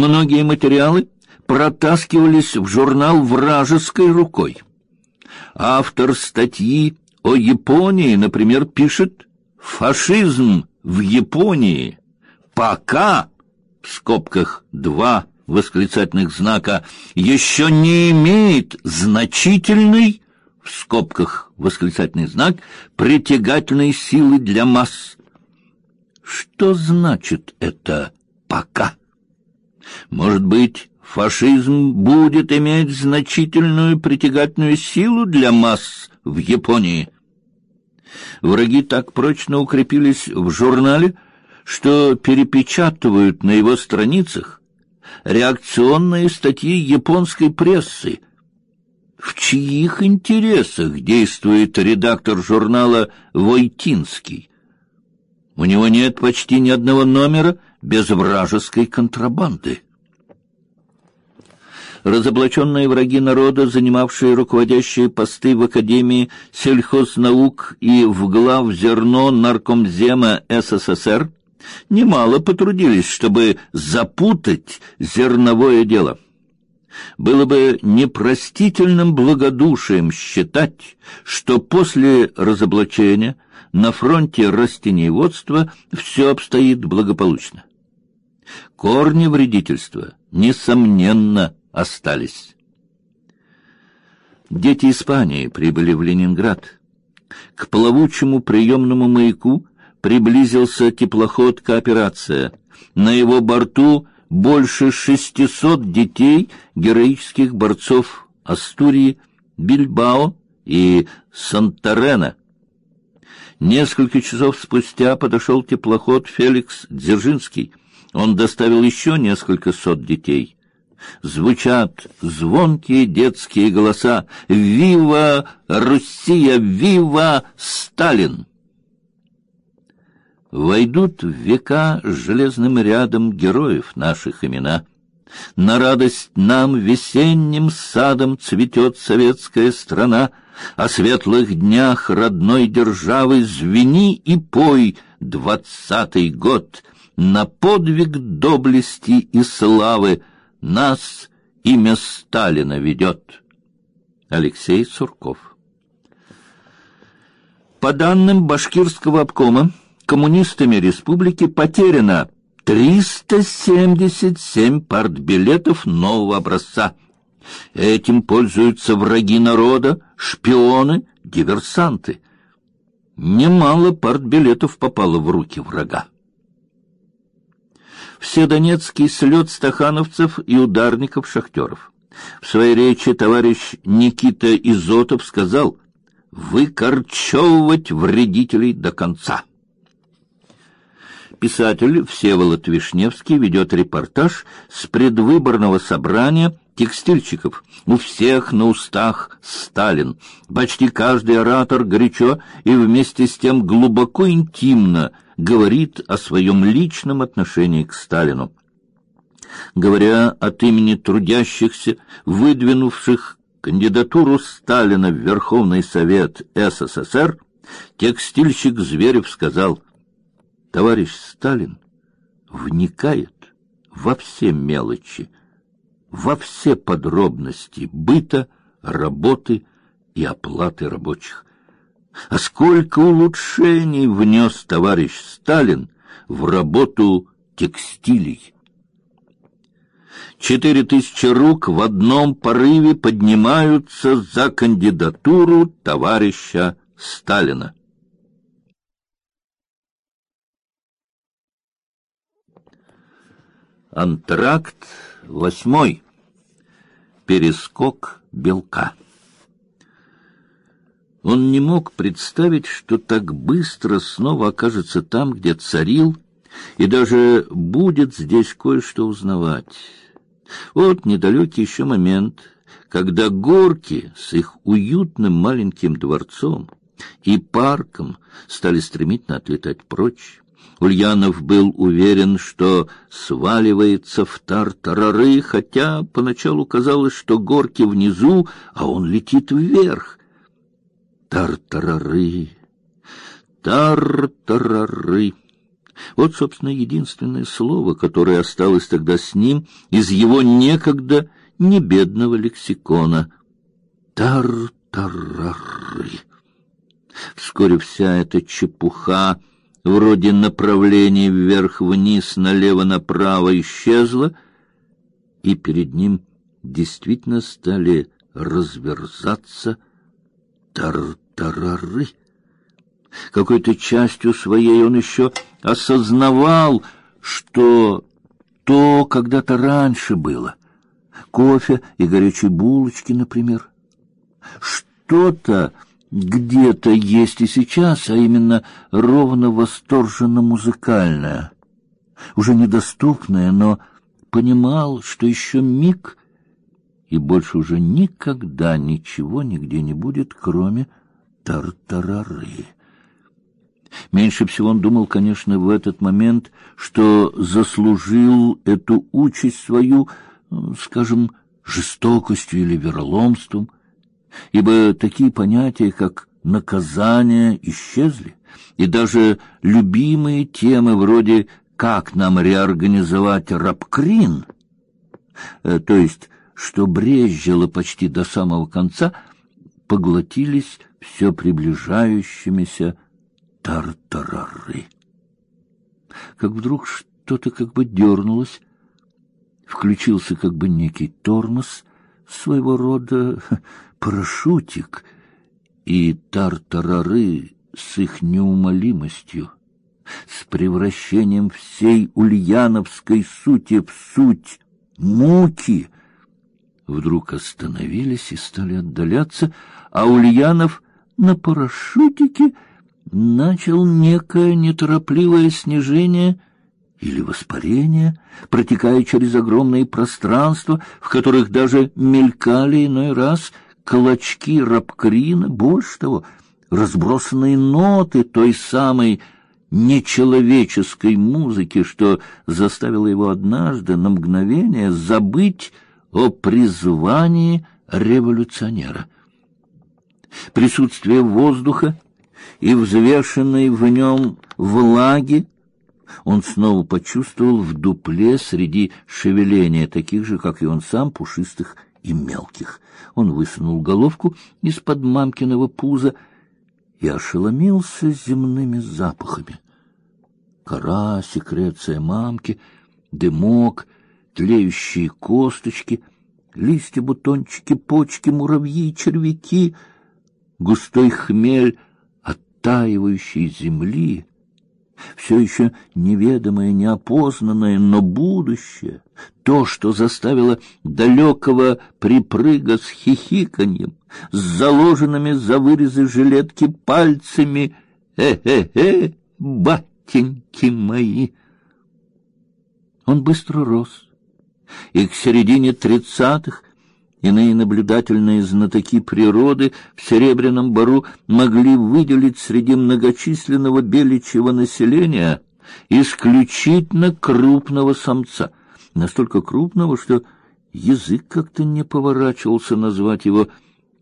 Многие материалы протаскивались в журнал вражеской рукой. Автор статьи о Японии, например, пишет «Фашизм в Японии пока» в скобках два восклицательных знака еще не имеет значительной в скобках восклицательный знак притягательной силы для масс. Что значит это пока? Может быть, фашизм будет иметь значительную притягательную силу для масс в Японии? Враги так прочно укрепились в журнале, что перепечатывают на его страницах реакционные статьи японской прессы. В чьих интересах действует редактор журнала Войтинский? У него нет почти ни одного номера без вражеской контрабанды. Разоблаченные враги народа, занимавшие руководящие посты в Академии сельхознаук и в глав зерно наркомзема СССР, немало потрудились, чтобы запутать зерновое дело. Было бы непростительным благодушием считать, что после разоблачения на фронте растениеводства все обстоит благополучно. Корни вредительства, несомненно, остались. Дети Испании прибыли в Ленинград. К плавучему приемному маяку приблизился теплоход «Кооперация». На его борту больше шестисот детей героических борцов Астурии, Бильбао и Санторена. Несколько часов спустя подошел теплоход Феликс Дзержинский. Он доставил еще несколько сот детей. Звучат звонкие детские голоса «Вива Россия! Вива Сталин!» Войдут в века железным рядом героев наших имена. На радость нам весенним садом цветет советская страна, О светлых днях родной державы звени и пой двадцатый год, На подвиг доблести и славы нас имя Сталина ведет. Алексей Сурков По данным Башкирского обкома, коммунистами республики потеряно 377 партбилетов нового образца. Этим пользуются враги народа, шпионы, диверсанты. Немало партбилетов попало в руки врага. Вседонецкий слет стахановцев и ударников-шахтеров. В своей речи товарищ Никита Изотов сказал «выкорчевывать вредителей до конца». Писатель Всеволод Вишневский ведет репортаж с предвыборного собрания текстильщиков. У всех на устах Сталин. Почти каждый оратор горячо и вместе с тем глубоко интимно говорит о своем личном отношении к Сталину. Говоря от имени трудящихся, выдвинувших кандидатуру Сталина в Верховный Совет СССР, текстильщик Зверев сказал: Товарищ Сталин вникает во все мелочи, во все подробности быта, работы и оплаты рабочих. А сколько улучшений внес товарищ Сталин в работу текстилей! Четыре тысячи рук в одном порыве поднимаются за кандидатуру товарища Сталина. Антракт восьмой. Перескок белка. Он не мог представить, что так быстро снова окажется там, где царил, и даже будет здесь кое-что узнавать. Вот недалекий еще момент, когда горки с их уютным маленьким дворцом и парком стали стремительно отлетать прочь. Ульянов был уверен, что сваливается в тартарары, хотя поначалу казалось, что горки внизу, а он летит вверх. Тартарары, тартарары. Вот, собственно, единственное слово, которое осталось тогда с ним из его некогда небедного лексикона. Тар-тарары. Вскоре вся эта чепуха, вроде направления вверх-вниз, налево-направо, исчезла, и перед ним действительно стали разверзаться тар-тарары. Какой-то частью своей он еще осознавал, что то когда-то раньше было. Кофе и горячие булочки, например. Что-то где-то есть и сейчас, а именно ровно восторженно музыкальное, уже недоступное, но понимал, что еще миг, и больше уже никогда ничего нигде не будет, кроме тартарары. Меньше всего он думал, конечно, в этот момент, что заслужил эту участь свою, скажем, жестокостью или вероломством, ибо такие понятия, как наказание, исчезли, и даже любимые темы вроде «как нам реорганизовать рабкрин», э, то есть что брезжило почти до самого конца, поглотились все приближающимися тартарары. Как вдруг что-то как бы дернулось, включился как бы некий тормоз, своего рода парашютик, и тартарары с их неумолимостью, с превращением всей ульяновской сути в суть муки, вдруг остановились и стали отдаляться, а Ульянов на парашютике — начал некое неторопливое снижение или воспарение, протекая через огромные пространства, в которых даже мелькали иной раз клочки рабкрина, больше того, разбросанные ноты той самой нечеловеческой музыки, что заставило его однажды на мгновение забыть о призвании революционера. Присутствие воздуха и взвешенной в нем влаги он снова почувствовал в дупле среди шевеления таких же, как и он сам, пушистых и мелких. Он высунул головку из-под мамкиного пуза и ошеломился земными запахами. Кора, секреция мамки, дымок, тлеющие косточки, листья, бутончики, почки, муравьи, червяки, густой хмель — оттаивающей земли, все еще неведомое, неопознанное, но будущее, то, что заставило далекого припрыга с хихиканьем, с заложенными за вырезы жилетки пальцами, «Э-э-э, батеньки мои!» Он быстро рос, и к середине тридцатых Иные наблюдательные знатоки природы в Серебряном Бару могли выделить среди многочисленного беличьего населения исключительно крупного самца, настолько крупного, что язык как-то не поворачивался назвать его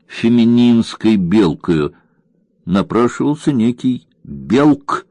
фемининской белкою. Напрашивался некий белк,